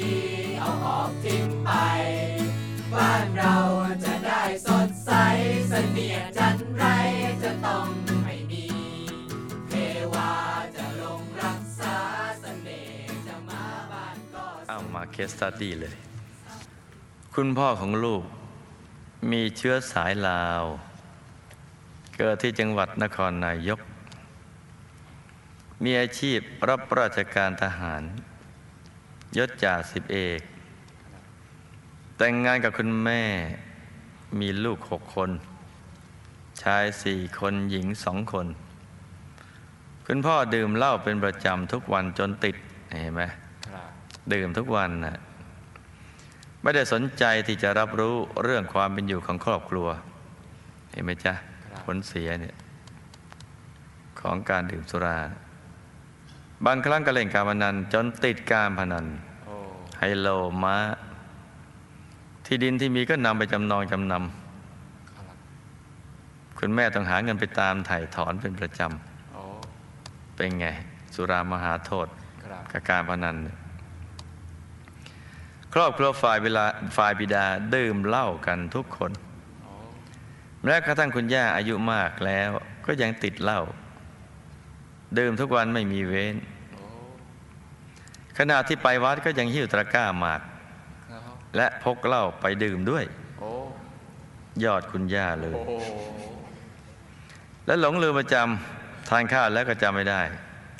ดี เอาออกทิ้งไป บ้านเราจะได้สดใสเสนียจันไรจะต้องไม่มี เทวาจะลงรักษาเสน่ห์จะมาบ้านก็เอามา case study เลย คุณพ่อของลูก มีเชื้อสายลาว เกิดที่จังหวัดนครนายก มีอาชีพรับราชการทหาร ยศจ่าสิบเอก แต่งงานกับคุณแม่มีลูกหกคน ชายสี่คนหญิงสองคน คุณพ่อดื่มเหล้าเป็นประจำทุกวันจนติดเห็นไหมครับดื่มทุกวันนะไม่ได้สนใจที่จะรับรู้เรื่องความเป็นอยู่ของครอบครัว เห็นไหมจ๊ะ ผลเสียเนี่ย ของการดื่มสุรา บางครั้งก็เล่นการพนัน จนติดการพนันโอ้ไฮโลม้าที่ดินที่มีก็นำไปจำนองจำนครับำคุณแม่ต้องหาเงินไปตามถ่ายถอนเป็นประจโอ้ำเป็นไง สุรามหาโทษครับกับการพนันเนี่ยครอบครัวฝ่ายเวลาฝ่ายบิดาดื่มเหล้ากันทุกคนโอ้แม้กระทั่งคุณย่าอายุมากแล้วก็ยังติดเหล้าดื่มทุกวันไม่มีเว้นโอ้ ขณะที่ไปวัดก็ยังหิ้วตะกร้าหมากครับและพกเหล้าไปดื่มด้วยโอ้ยอดคุณย่าเลยโอ้และหลงลืมประจำทานข้าวแล้วก็จำไม่ได้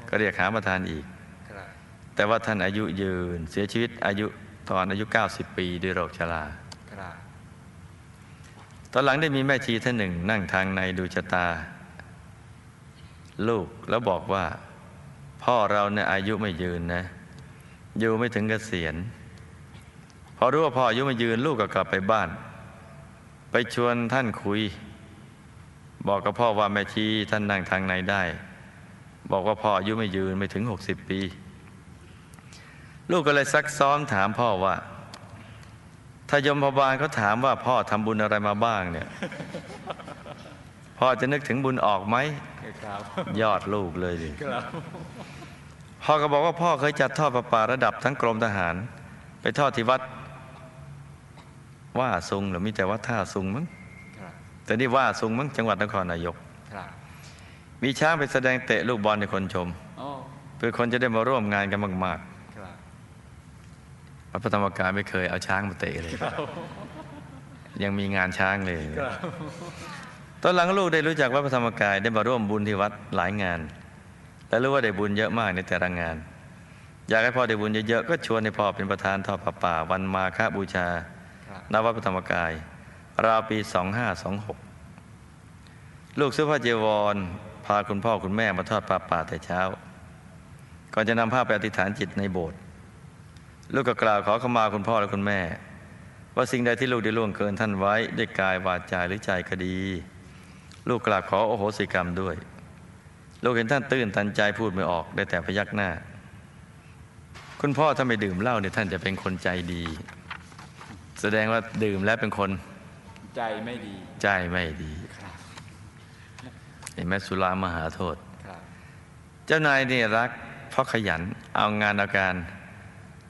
ก็เรียกหาประทานอีกครับแต่ว่าท่านอายุยืน เสียชีวิตอายุตอนอายุ 90 ปีด้วยโรคชราครับตอนหลังได้มีแม่ชีท่านหนึ่ง นั่งทางในดูชะตา ลูกแล้วบอกว่า พ่อเราเนี่ยอายุไม่ยืนนะ อยู่ไม่ถึงเกษียณพอรู้ว่าพ่ออายุไม่ยืนลูกก็กลับไปบ้าน ไปชวนท่านคุย บอกกับพ่อว่าแม่ชีท่านนั่งทางในได้ บอกว่าพ่ออายุไม่ยืนไม่ถึง60ปี ลูกก็เลยซักซ้อมถามพ่อว่าถ้ายมพบาลเขาถามว่าพ่อทำบุญอะไรมาบ้างเนี่ย พ่อจะนึกถึงบุญออกไหมครับยอดลูกเลยดิครับ พ่อก็บอกว่าพ่อเคยจัดทอดประปาระดับทั้งกรมทหาร ไปทอดที่วัดว่าซุงหรือมีแต่วัดท่าซุงมั้งครับแต่นี่ว่าซุงมั้งจังหวัดนครนายกครับมีช้างไปแสดงเตะลูกบอลในคนชมโอ้เพื่อคนจะได้มาร่วมงานกันมากครับๆวัดพระธรรมกายไม่เคยเอาช้างมาเตะเลย ยังมีงานช้างเลยครับตอนหลังลูกได้รู้จักวัดพระธรรมกายได้มาร่วมบุญที่วัดหลายงาน และรู้ว่าได้บุญเยอะมากในแต่ละงาน อยากให้พ่อได้บุญเยอะๆก็ชวนให้พ่อเป็นประธานทอดผ้าป่า วันมาฆบูชาณวัดพระธรรมกาย ราวปี 2526 ลูกซื้อผ้าเจวร พาคุณพ่อคุณแม่มาทอดผ้าป่าแต่เช้า ก่อนจะนำผ้าไปอธิษฐานจิตในโบสถ์ลูกก็กล่าวขอขมาคุณพ่อและคุณแม่ ว่าสิ่งใดที่ลูกได้ล่วงเกินท่านไว้ด้วยกายวาจาหรือใจก็ดี ลูกกราบขอโอโหสิกรรมด้วย ลูกเห็นท่านตื่นตันใจพูดไม่ออกได้แต่พยักหน้า คุณพ่อถ้าไม่ดื่มเหล้าเนี่ยท่านจะเป็นคนใจดี แสดงว่าดื่มแล้วเป็นคน ใจไม่ดี ใจไม่ดีครับเห็นไหมสุรามหาโทษครับเจ้านายนี่รักเพราะขยันเอางานเอาการ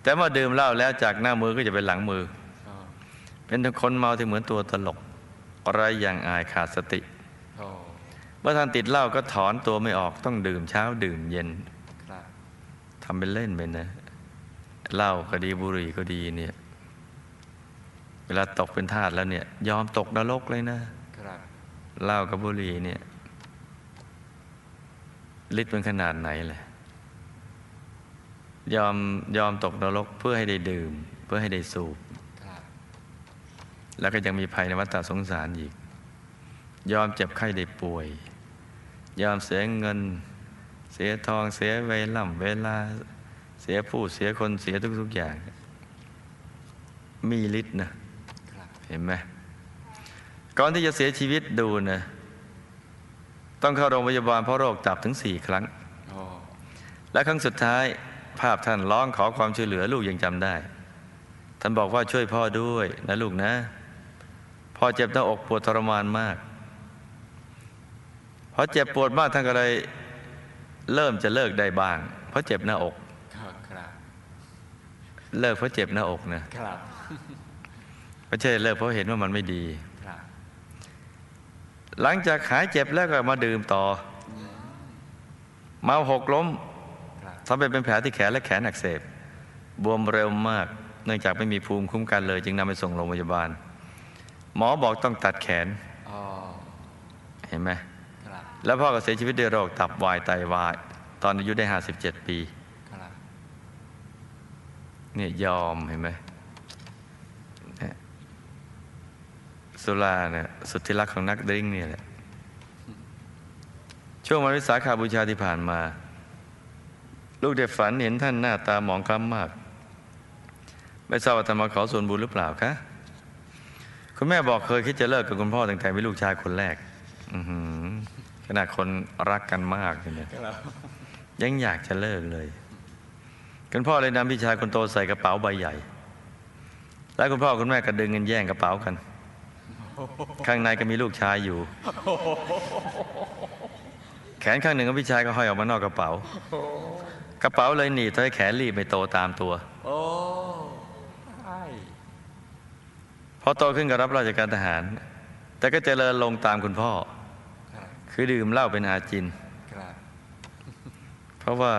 แต่เมื่อดื่มเหล้าแล้วจากหน้ามือก็จะเป็นหลังมือโอ้เป็นคนเมาที่เหมือนตัวตลกไร้อย่างอายขาดสติโอ้ เมื่อท่านติดเหล้าก็ถอนตัวไม่ออกต้องดื่มเช้าดื่มเย็นครับทำเป็นเล่นไปนะเหล้าก็ดีบุหรี่ก็ดีเนี่ย เวลาตกเป็นทาสแล้วเนี่ย ยอมตกนรกเลยนะครับเหล้ากับบุหรี่เนี่ยฤทธิ์เป็นขนาดไหนเลยยอมยอมตกนรกเพื่อให้ได้ดื่ม เพื่อให้ได้สูบครับแล้วก็ยังมีภัยในวัฏสงสารอีก ยอมเจ็บไข้ได้ป่วย ยอมเสียเงิน เสียทองเสียเวล่ำเวลา เสียผู้เสียคนเสียทุก ๆ อย่าง มีฤทธิ์นะเห็นไหมก่อนที่จะเสียชีวิตดูนะต้องเข้าโรงพยาบาลเพราะโรคตับถึงสี่ครั้ง และครั้งสุดท้ายภาพท่านร้องขอความช่วยเหลือลูกยังจำได้ ท่านบอกว่าช่วยพ่อด้วยนะลูกนะ พ่อเจ็บหน้าอกปวดทรมานมาก พอเจ็บปวดมากท่านก็เลยเริ่มจะเลิกได้บ้าง เพราะเจ็บหน้าอกครับครับเลิกเพราะเจ็บหน้าอกนะครับไม่ใช่เลิกเพราะเห็นว่ามันไม่ดีครับหลังจากหายเจ็บแล้วก็มาดื่มต่อเมาหกล้มครับทำให้เป็นแผลที่แขนและแขนอักเสบบวมเร็วมาก เนื่องจากไม่มีภูมิคุ้มกันเลย จึงนำไปส่งโรงพยาบาล หมอบอกต้องตัดแขนอ๋อเห็นไหมครับ แล้วพ่อก็เสียชีวิตด้วยโรคตับวายไตวาย ตอนอายุได้57ปีครับเนี่ยยอมเห็นไหมเนี่ยสุราเนี่ยสุดที่รักของนักดริ้งเนี่ยแหละ ช่วงวันวิสาขาบูชาที่ผ่านมา ลูกได้ฝันเห็นท่านหน้าตาหมองคล้ำมาก ไม่ทราบว่าท่านมาขอส่วนบุญหรือเปล่าคะ คุณแม่บอกเคยคิดจะเลิกกับคุณพ่อตั้งแต่มีลูกชายคนแรก อือหือข นาดคนรักกันมากเนี่ยครับยังอยากจะเลิกเลยคุณพ่อเลยนำพี่ชายคนโตใส่กระเป๋าใบใหญ่ แล้วคุณพ่อคุณแม่ก็ดึงเงินแย่งกระเป๋ากัน ข้างในก็มีลูกชายอยู่ แขนข้างหนึ่งของพี่ชายก็ห้อยออกมานอกกระเป๋า กระเป๋าเลยหนีบทำให้แขนรีบไม่โตตามตัวโอ้ใช่พอโตขึ้นก็รับราชการทหาร แต่ก็เจริญลงตามคุณพ่อ ครับคือดื่มเหล้าเป็นอาจินครับเพราะว่า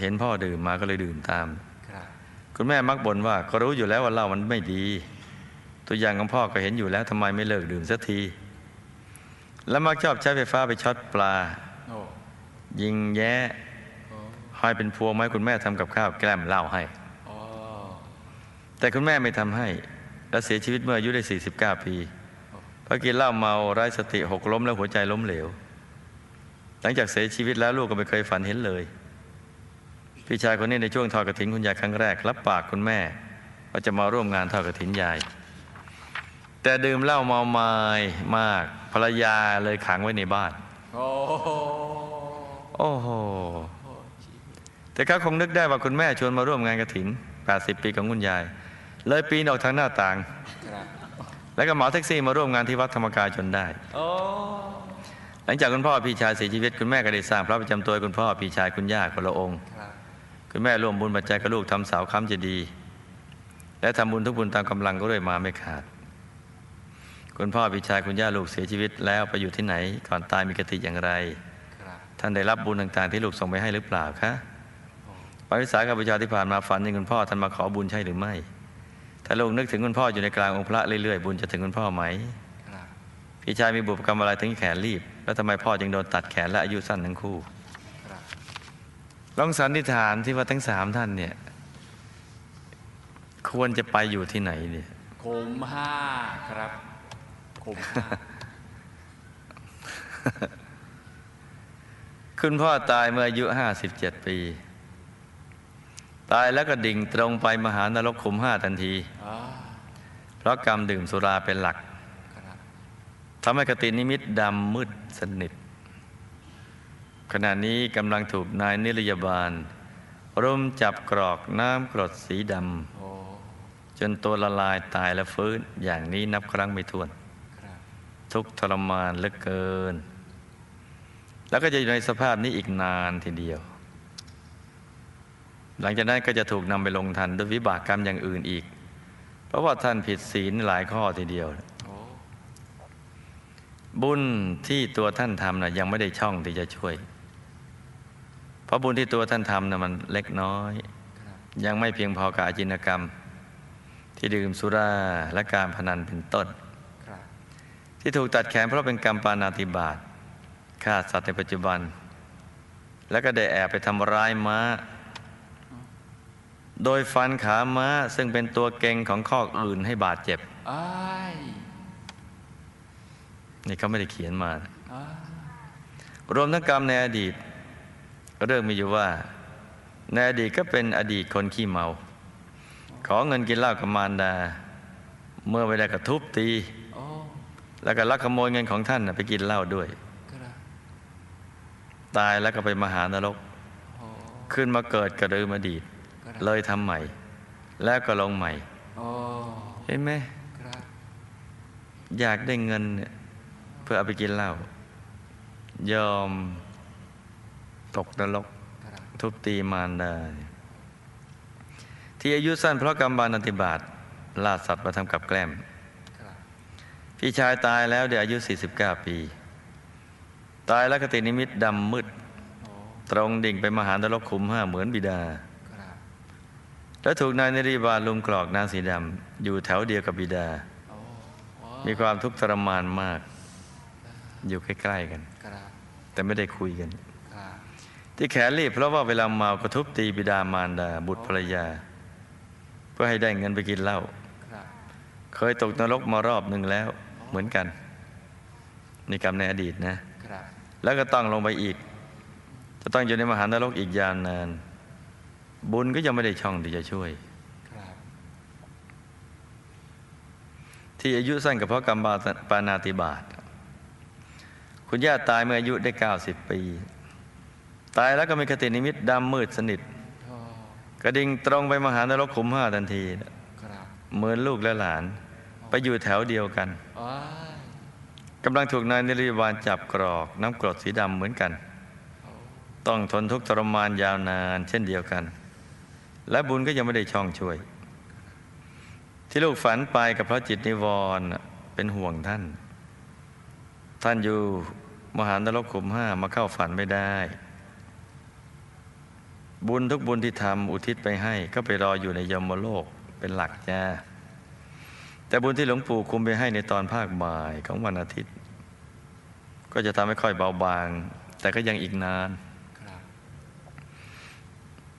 เห็นพ่อดื่มมาก็เลยดื่มตามครับคุณแม่มักบ่นว่า ก็รู้อยู่แล้วว่าเหล้ามันไม่ดี ตัวอย่างของพ่อก็เห็นอยู่แล้วทำไมไม่เลิกดื่มสักที แล้วมักชอบใช้ไฟฟ้าไปช็อตปลาโอ้ยิงแย้โอ้ห้อยเป็นพวงไม้คุณแม่ทำกับข้าวแกล้มเหล้าให้โอ้แต่คุณแม่ไม่ทำให้ และเสียชีวิตเมื่ออายุได้ 49 ปีเพราะกินเหล้าเมาไร้สติหกล้มแล้วหัวใจล้มเหลว หลังจากเสียชีวิตแล้วลูกก็ไม่เคยฝันเห็นเลย พี่ชายคนนี้ในช่วงทอดกระถินคุณยายครั้งแรก รับปากคุณแม่ว่าจะมาร่วมงานทอดกระถินยาย แต่ดื่มเหล้าเมาไม้มากภรรยาเลยขังไว้ในบ้าน โอ้โอ้โหแต่เขาคงนึกได้ว่าคุณแม่ชวนมาร่วมงานกระถิน 80 ปีของคุณยาย เลยปีนออกทางหน้าต่างครับแล้วก็เหมาแท็กซี่มาร่วมงานที่วัดธรรมกายจนได้โอ้ห ลังจากคุณพ่อพี่ชายเสียชีวิตคุณแม่ก็ได้สร้างพระประจำตัวให้คุณพ่อพี่ชายคุณย่าคนละองค์ครับคุณแม่ร่วมบุญปัจจัยกับลูกทำเสาค้ำเจดีย์และทำบุญทุกบุญตามกำลังก็ด้วยมาไม่ขาด คุณพ่อพี่ชายคุณย่าลูกเสียชีวิต แล้วไปอยู่ที่ไหนก่อนตายมีกติอย่างไรครับท่านได้รับบุญต่างๆ ที่ลูกส่งไปให้หรือเปล่าคะวันวิสาขบูชาที่ผ่านมาฝันถึงคุณพ่อท่านมาขอบุญใช่หรือไม่ ถ้าลูกนึกถึงคุณพ่ออยู่ในกลางองค์พระเรื่อยๆบุญจะถึงคุณพ่อไหมครับ พี่ชายมีบุพกรรมอะไรถึงแขนรีบ แล้วทำไมพ่อจึงโดนตัดแขนและอายุสั้นทั้งคู่ครับลองสันนิษฐานที่ว่าทั้งสามท่านเนี่ย ควรจะไปอยู่ที่ไหนเนี่ยคมห้าครับคมห้าคุณพ่อตายเมื่ออายุห้าสิบเจ็ดปี ตายแล้วก็ดิ่งตรงไปมหานรกขุมห้าทันทีอ่าเพราะกรรมดื่มสุราเป็นหลักครับ ทำให้กตินิมิตดำมืดสนิท ขณะนี้กำลังถูกนายนิรยาบาลรุมจับกรอกน้ำกรดสีดำจนตัวละลายตายและฟื้นอย่างนี้นับครั้งไม่ถ้วน ทุกทรมานเหลือเกิน แล้วก็จะอยู่ในสภาพนี้อีกนานทีเดียว หลังจากนั้นก็จะถูกนำไปลงทันด้วยวิบากกรรมอย่างอื่นอีก เพราะว่าท่านผิดศีลหลายข้อทีเดียว บุญที่ตัวท่านทำนะยังไม่ได้ช่องที่จะช่วย เพราะบุญที่ตัวท่านทำนะมันเล็กน้อย ยังไม่เพียงพอกับอาจินกรรม ที่ดื่มสุราและการพนันเป็นต้น ที่ถูกตัดแขนเพราะเป็นกรรมปานาติบาตฆ่าสัตว์ในปัจจุบัน แล้วก็ได้แอบไปทำร้ายม้า โดยฟันขาม้าซึ่งเป็นตัวเก่งของข้อกอื่นให้บาดเจ็บ นี่เขาไม่ได้เขียนมาอ้ายรวมทั้งกรรมในอดีต เรื่องมีอยู่ว่า ในอดีตก็เป็นอดีตคนขี้เมา ขอเงินกินเหล้ากับมารดา เมื่อไม่ได้กระทุบตีโอ้แล้วก็ลักขโมยเงินของท่านน่ะไปกินเหล้าด้วยครับตายแล้วก็ไปมหานรกโอ้ขึ้นมาเกิดกระดืมอดีตครับเลยทำใหม่ แล้วก็ลงใหม่โอ้เห็นไหมครับอยากได้เงินเนี่ยเพื่อเอาไปกินเหล้ายอมตกนรกทุบตีมารดาที่อายุสั้นเพราะกรรมบานอันติบาตล่าสัตว์มาทำกับแกล้มพี่ชายตายแล้วเดี๋ยวอายุ 49 ปี ตายแล้วกตินิมิตดำมืด ตรงดิ่งไปมหานรกขุมห้าเหมือนบิดา แล้วถูกนายนรีบาลลุมกรอกนางสีดำอยู่แถวเดียวกับบิดา มีความทุกข์ทรมานมาก อยู่ใกล้ๆกันครับแต่ไม่ได้คุยกันครับที่แขนรีบเพราะว่าเวลาเมากระทุบตีบิดามารดา บุตรภรรยา เพื่อให้ได้เงินไปกินเหล้าครับเคยตกนรกมารอบหนึ่งแล้ว เหมือนกันนี่กรรมในอดีตนะครับแล้วก็ต้องลงไปอีก จะต้องอยู่ในมหานรกอีกยาวนาน บุญก็ยังไม่ได้ช่องที่จะช่วยครับที่อายุสั้นกับเพราะกรรมบาปานาติบาต คุณย่าตายเมื่ออายุได้ 90 ปี ตายแล้วก็มีคตินิมิตดำมืดสนิทโอ้กระดิ่งตรงไปมหานรกขุมห้าทันทีครับเหมือนลูกและหลาน ไปอยู่แถวเดียวกันว้ายกำลังถูกนายนิริวานจับกรอก น้ำกรดสีดำเหมือนกันโอ้ต้องทนทุกข์ทรมานยาวนาน เช่นเดียวกัน และบุญก็ยังไม่ได้ช่องช่วย ที่ลูกฝันไปกับเพราะจิตนิวรณ์น่ะเป็นห่วงท่าน ท่านอยู่ มหานรกขุมห้ามาเข้าฝันไม่ได้ บุญทุกบุญที่ทำอุทิศไปให้ ก็ไปรออยู่ในยมโลกเป็นหลักจ้าแต่บุญที่หลวงปู่คุมไปให้ในตอนภาคบ่ายของวันอาทิตย์ ก็จะทำให้ค่อยเบาบาง แต่ก็ยังอีกนาน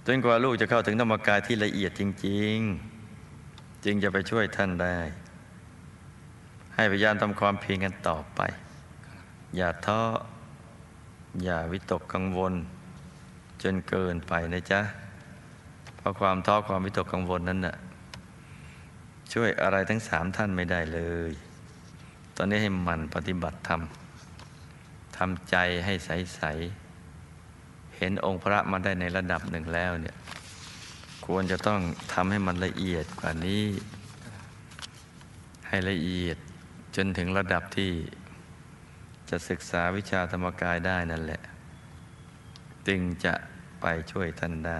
จนกว่าลูกจะเข้าถึงธรรมกายที่ละเอียดจริง ๆ จึงจะไปช่วยท่านได้ ให้พยายามทำความเพียรกันต่อไป อย่าท้ออย่าวิตกกังวล จนเกินไปนะจ๊ะ เพราะความท้อความวิตกกังวลนั้นน่ะช่วยอะไรทั้งสามท่านไม่ได้เลย ตอนนี้ให้หมันปฏิบัติธรรมทำใจให้ใสๆเห็นองค์พระมาได้ในระดับหนึ่งแล้วเนี่ย ควรจะต้องทำให้มันละเอียดกว่านี้ ให้ละเอียดจนถึงระดับที่ จะศึกษาวิชาธรรมกายได้นั่นแหละ จึงจะไปช่วยท่านได้